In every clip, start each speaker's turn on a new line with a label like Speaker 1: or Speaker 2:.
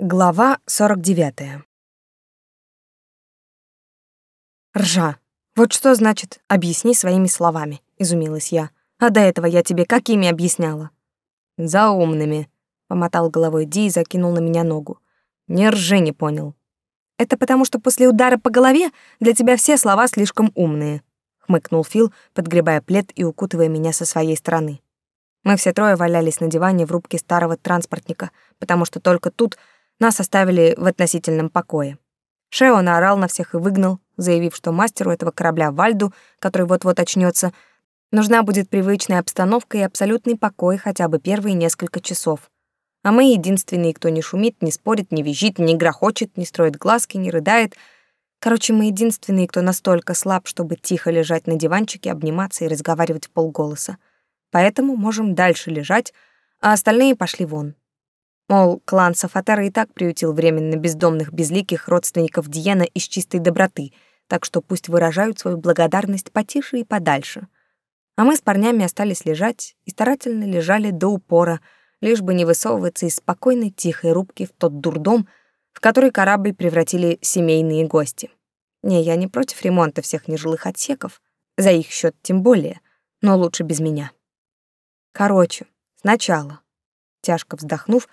Speaker 1: Глава 49. Ржа. Вот что значит «объясни своими словами», — изумилась я. А до этого я тебе какими объясняла? За умными, помотал головой Ди и закинул на меня ногу. Не ржи, не понял. Это потому, что после удара по голове для тебя все слова слишком умные, хмыкнул Фил, подгребая плед и укутывая меня со своей стороны. Мы все трое валялись на диване в рубке старого транспортника, потому что только тут нас оставили в относительном покое. Шео наорал на всех и выгнал, заявив, что мастеру этого корабля Вальду, который вот-вот очнется, нужна будет привычная обстановка и абсолютный покой хотя бы первые несколько часов. А мы единственные, кто не шумит, не спорит, не визжит, не грохочет, не строит глазки, не рыдает. Короче, мы единственные, кто настолько слаб, чтобы тихо лежать на диванчике, обниматься и разговаривать в полголоса. Поэтому можем дальше лежать, а остальные пошли вон. Мол, клан Сафатера и так приютил временно бездомных безликих родственников Диена из чистой доброты, так что пусть выражают свою благодарность потише и подальше. А мы с парнями остались лежать и старательно лежали до упора, лишь бы не высовываться из спокойной тихой рубки в тот дурдом, в который корабль превратили семейные гости. Не, я не против ремонта всех нежилых отсеков, за их счет тем более, но лучше без меня. Короче, сначала. Тяжко вздохнув,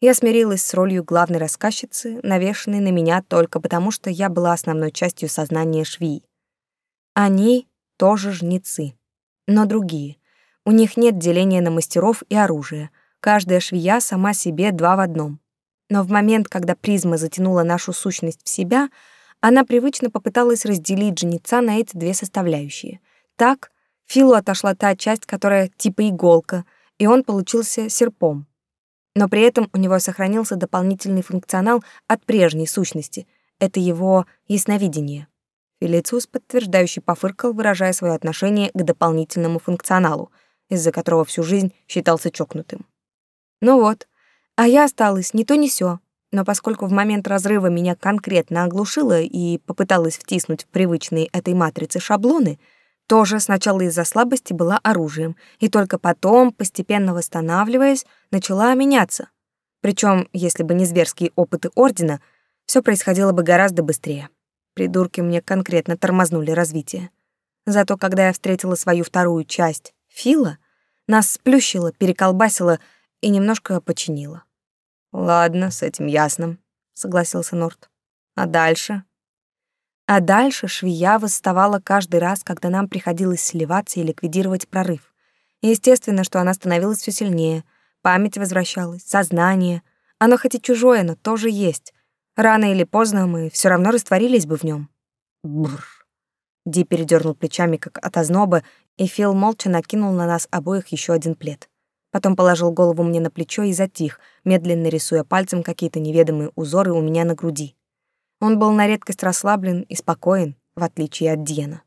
Speaker 1: я смирилась с ролью главной рассказчицы, навешанной на меня только потому, что я была основной частью сознания швей. Они тоже жнецы, но другие. У них нет деления на мастеров и оружие. Каждая швея сама себе два в одном. Но в момент, когда призма затянула нашу сущность в себя, она привычно попыталась разделить жнеца на эти две составляющие. Так Филу отошла та часть, которая типа иголка, и он получился серпом но при этом у него сохранился дополнительный функционал от прежней сущности. Это его ясновидение. Фелициус подтверждающий пофыркал, выражая свое отношение к дополнительному функционалу, из-за которого всю жизнь считался чокнутым. Ну вот, а я осталась ни то ни сё, но поскольку в момент разрыва меня конкретно оглушило и попыталась втиснуть в привычные этой матрицы шаблоны — тоже сначала из-за слабости была оружием, и только потом, постепенно восстанавливаясь, начала меняться. Причем, если бы не зверские опыты Ордена, все происходило бы гораздо быстрее. Придурки мне конкретно тормознули развитие. Зато когда я встретила свою вторую часть, Фила, нас сплющило, переколбасило и немножко починило. «Ладно, с этим ясно», — согласился Норт. «А дальше?» А дальше швея восставала каждый раз, когда нам приходилось сливаться и ликвидировать прорыв. естественно, что она становилась все сильнее. Память возвращалась, сознание. Оно хоть и чужое, но тоже есть. Рано или поздно мы все равно растворились бы в нем. Бррр. Ди передернул плечами, как от озноба, и Фил молча накинул на нас обоих еще один плед. Потом положил голову мне на плечо и затих, медленно рисуя пальцем какие-то неведомые узоры у меня на груди. Он был на редкость расслаблен и спокоен, в отличие от Диена.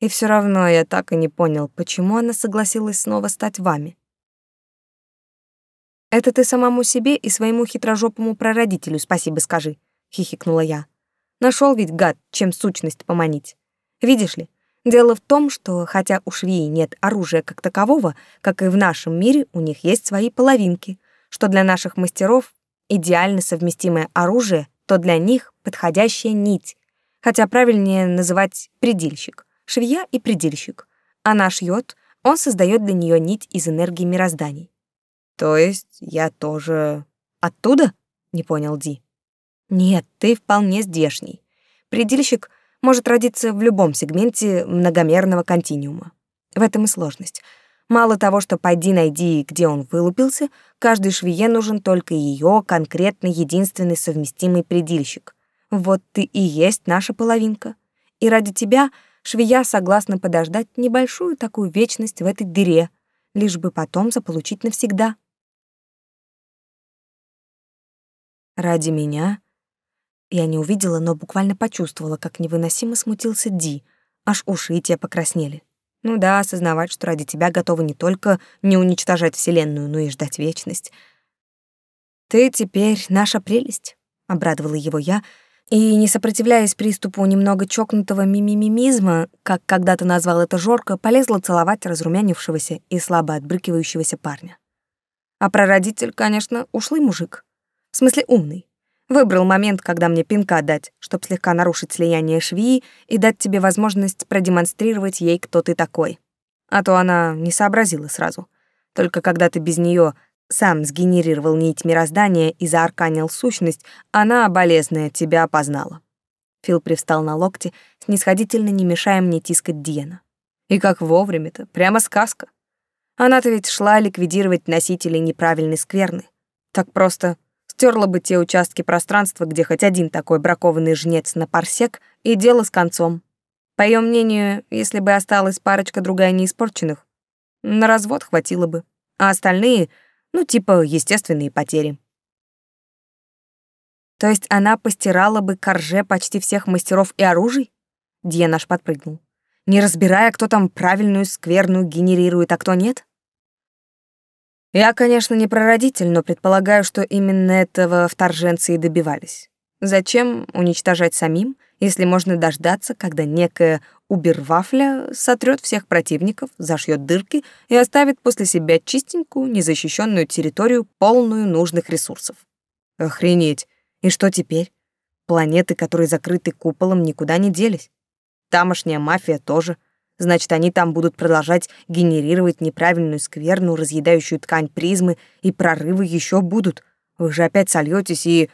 Speaker 1: И все равно я так и не понял, почему она согласилась снова стать вами. «Это ты самому себе и своему хитрожопому прародителю спасибо скажи», — хихикнула я. Нашел ведь, гад, чем сущность поманить. Видишь ли, дело в том, что хотя у швеи нет оружия как такового, как и в нашем мире, у них есть свои половинки, что для наших мастеров идеально совместимое оружие то для них подходящая нить, хотя правильнее называть предельщик, швея и предельщик. Она шьет, он создает для нее нить из энергии мирозданий. То есть я тоже оттуда? Не понял Ди. Нет, ты вполне здешний. Предельщик может родиться в любом сегменте многомерного континуума. В этом и сложность — Мало того, что пойди найди, где он вылупился, каждой швее нужен только ее конкретный единственный совместимый предельщик. Вот ты и есть наша половинка. И ради тебя швея согласна подождать небольшую такую вечность в этой дыре, лишь бы потом заполучить навсегда. Ради меня я не увидела, но буквально почувствовала, как невыносимо смутился Ди, аж уши и те покраснели. Ну да, осознавать, что ради тебя готовы не только не уничтожать Вселенную, но и ждать вечность. «Ты теперь наша прелесть», — обрадовала его я, и, не сопротивляясь приступу немного чокнутого мимимимизма, как когда-то назвал это Жорко, полезла целовать разрумянившегося и слабо отбрыкивающегося парня. А прародитель, конечно, ушлый мужик. В смысле умный. Выбрал момент, когда мне пинка дать, чтобы слегка нарушить слияние швеи и дать тебе возможность продемонстрировать ей, кто ты такой. А то она не сообразила сразу. Только когда ты без нее сам сгенерировал нить мироздания и заарканил сущность, она, болезная, тебя опознала. Фил привстал на локте, снисходительно не мешая мне тискать Диена. И как вовремя-то, прямо сказка. Она-то ведь шла ликвидировать носителей неправильной скверны. Так просто стерла бы те участки пространства, где хоть один такой бракованный жнец на парсек, и дело с концом. По ее мнению, если бы осталась парочка другая неиспорченных, на развод хватило бы, а остальные, ну, типа, естественные потери. То есть она постирала бы корже почти всех мастеров и оружий? Дье наш подпрыгнул. Не разбирая, кто там правильную скверную генерирует, а кто нет? Я, конечно, не прародитель, но предполагаю, что именно этого вторженцы и добивались. Зачем уничтожать самим, если можно дождаться, когда некая Убервафля сотрет всех противников, зашьет дырки и оставит после себя чистенькую, незащищенную территорию, полную нужных ресурсов? Охренеть! И что теперь? Планеты, которые закрыты куполом, никуда не делись. Тамошняя мафия тоже. Значит, они там будут продолжать генерировать неправильную скверну, разъедающую ткань призмы, и прорывы еще будут. Вы же опять сольетесь и...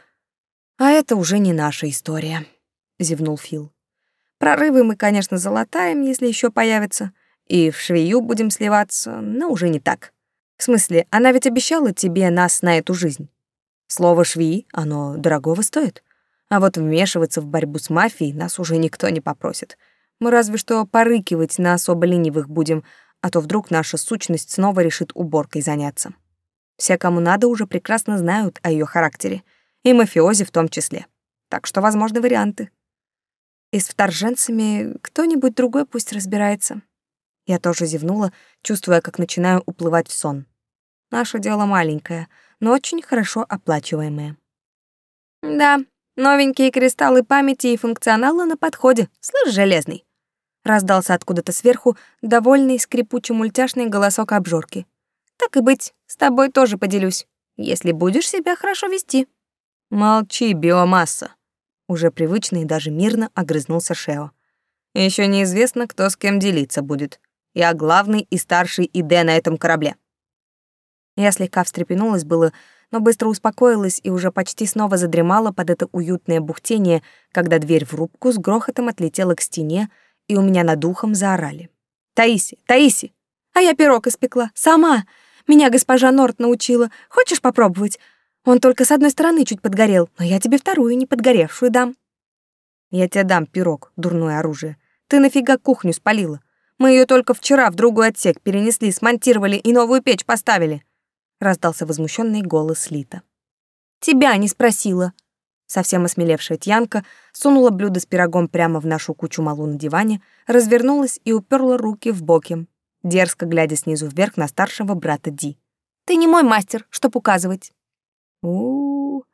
Speaker 1: А это уже не наша история, зевнул Фил. Прорывы мы, конечно, залатаем, если еще появятся, и в швею будем сливаться, но уже не так. В смысле, она ведь обещала тебе нас на эту жизнь. Слово «швеи» оно дорогого стоит. А вот вмешиваться в борьбу с мафией нас уже никто не попросит. Мы разве что порыкивать на особо ленивых будем, а то вдруг наша сущность снова решит уборкой заняться. Все, кому надо, уже прекрасно знают о ее характере, и мафиози в том числе. Так что возможны варианты. И с вторженцами кто-нибудь другой пусть разбирается. Я тоже зевнула, чувствуя, как начинаю уплывать в сон. Наше дело маленькое — но очень хорошо оплачиваемые. Да, новенькие кристаллы памяти и функционала на подходе. Слышь, железный. Раздался откуда-то сверху довольный скрипучий-мультяшный голосок обжорки. Так и быть, с тобой тоже поделюсь, если будешь себя хорошо вести. Молчи, биомасса. Уже привычно и даже мирно огрызнулся Шео. Еще неизвестно, кто с кем делиться будет. Я главный и старший ИД на этом корабле. Я слегка встрепенулась было, но быстро успокоилась и уже почти снова задремала под это уютное бухтение, когда дверь в рубку с грохотом отлетела к стене, и у меня над ухом заорали. «Таиси! Таиси! А я пирог испекла! Сама! Меня госпожа Норт научила. Хочешь попробовать? Он только с одной стороны чуть подгорел, но я тебе вторую, не подгоревшую, дам». «Я тебе дам пирог, дурное оружие. Ты нафига кухню спалила? Мы ее только вчера в другой отсек перенесли, смонтировали и новую печь поставили раздался возмущенный голос Лита. Тебя не спросила. Совсем осмелевшая Тьянка сунула блюдо с пирогом прямо в нашу кучу малу на диване, развернулась и уперла руки в боки, дерзко глядя снизу вверх на старшего брата Ди. Ты не мой мастер, чтоб указывать. У, -у, -у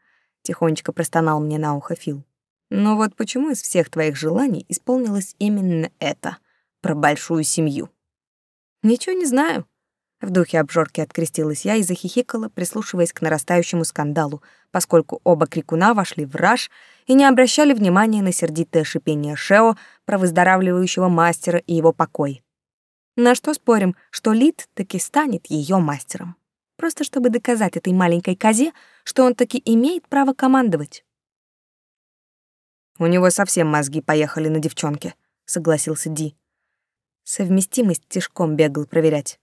Speaker 1: тихонечко простонал мне на ухо Фил. Но вот почему из всех твоих желаний исполнилось именно это про большую семью? Ничего не знаю, в духе обжорки открестилась я и захихикала, прислушиваясь к нарастающему скандалу, поскольку оба крикуна вошли в раж и не обращали внимания на сердитое шипение Шео про выздоравливающего мастера и его покой. На что спорим, что Лид таки станет ее мастером. Просто чтобы доказать этой маленькой козе, что он таки имеет право командовать. У него совсем мозги поехали на девчонке, согласился Ди. Совместимость тишком бегал проверять.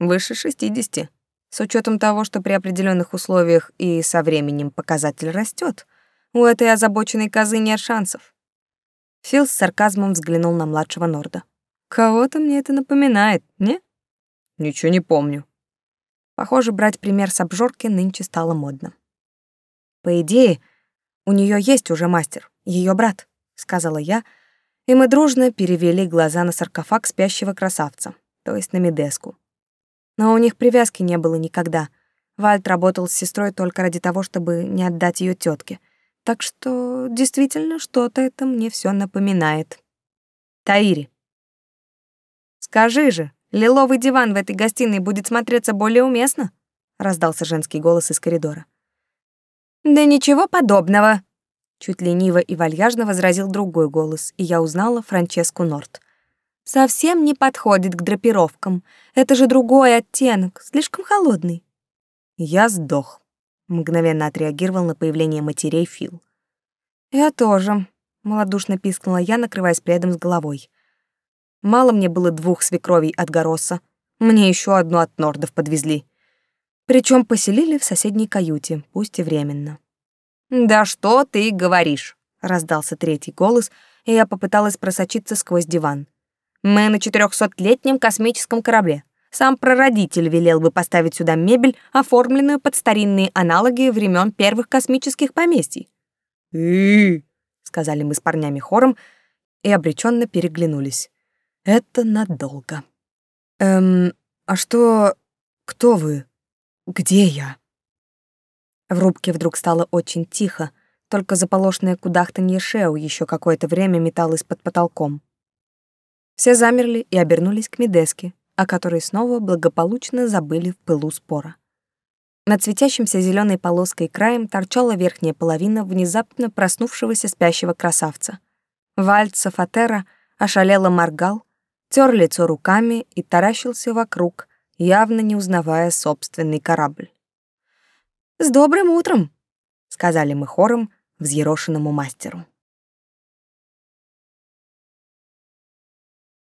Speaker 1: Выше 60. С учетом того, что при определенных условиях и со временем показатель растет, у этой озабоченной козы нет шансов. Фил с сарказмом взглянул на младшего Норда. Кого-то мне это напоминает, не? Ничего не помню. Похоже, брать пример с обжорки нынче стало модно. По идее, у нее есть уже мастер, ее брат, сказала я, и мы дружно перевели глаза на саркофаг спящего красавца, то есть на Медеску но у них привязки не было никогда. Вальт работал с сестрой только ради того, чтобы не отдать ее тетке. Так что действительно что-то это мне все напоминает. Таири. Скажи же, лиловый диван в этой гостиной будет смотреться более уместно? раздался женский голос из коридора. Да ничего подобного, чуть лениво и вальяжно возразил другой голос, и я узнала Франческу Норт. Совсем не подходит к драпировкам. Это же другой оттенок, слишком холодный. Я сдох. Мгновенно отреагировал на появление матерей Фил. Я тоже, малодушно пискнула я, накрываясь пледом с головой. Мало мне было двух свекровей от Гороса. Мне еще одну от Нордов подвезли. Причем поселили в соседней каюте, пусть и временно. «Да что ты говоришь?» — раздался третий голос, и я попыталась просочиться сквозь диван. «Мы на четырехсотлетнем космическом корабле. Сам прародитель велел бы поставить сюда мебель, оформленную под старинные аналоги времен первых космических поместий».
Speaker 2: «И-и-и!»
Speaker 1: сказали мы с парнями хором и обреченно переглянулись. Это надолго. Эм, а что... Кто вы? Где я? В рубке вдруг стало очень тихо, только заполошное кудахтанье Шеу еще какое-то время металось под потолком. Все замерли и обернулись к Медеске, о которой снова благополучно забыли в пылу спора. Над светящимся зеленой полоской краем торчала верхняя половина внезапно проснувшегося спящего красавца. Вальд Сафатера ошалело моргал, тер лицо руками и таращился вокруг, явно не узнавая собственный корабль. «С добрым утром!» — сказали мы хором взъерошенному мастеру.